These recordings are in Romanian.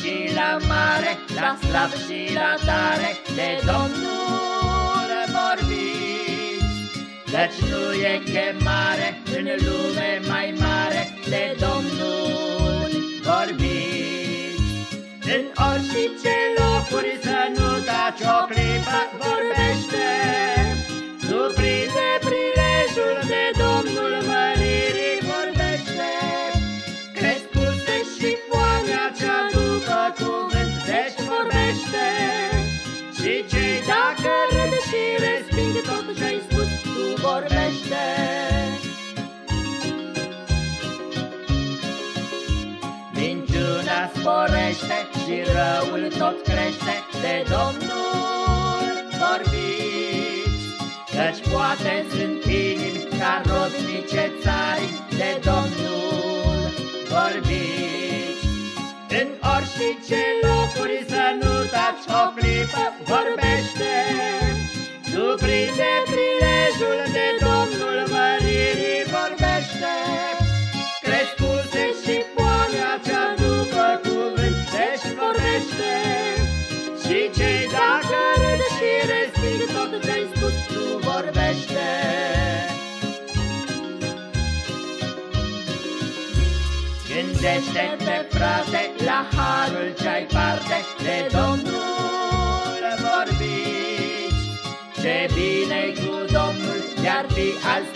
și la mare, la slab și la tare, de Domnul vorbiți. Căci nu e chemare în lume mai Și cei dacă râd și resping tot ce-ai spus, tu vorbește. Minciuna sporește și răul tot crește de Domnul vorbiți, Căci poate sunt inimi ca rodnice țari de Domnul vorbiți. În orice locuri să nu taci o clipă, vorbește, Gândește-te, frate, la harul ce-ai parte de Domnul vorbiți. Ce bine cu Domnul, iar fi azi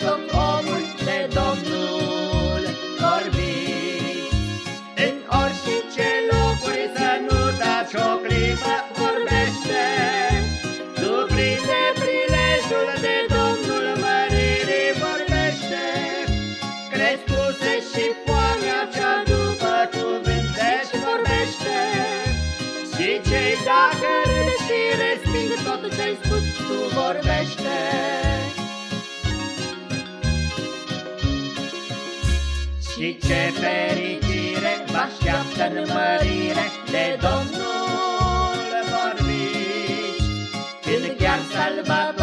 cei dacă râd și resping tot ce-ai spus, tu vorbește. Și ce fericire vă așteaptă în mărire de Domnul vorbiți, Când chiar salvator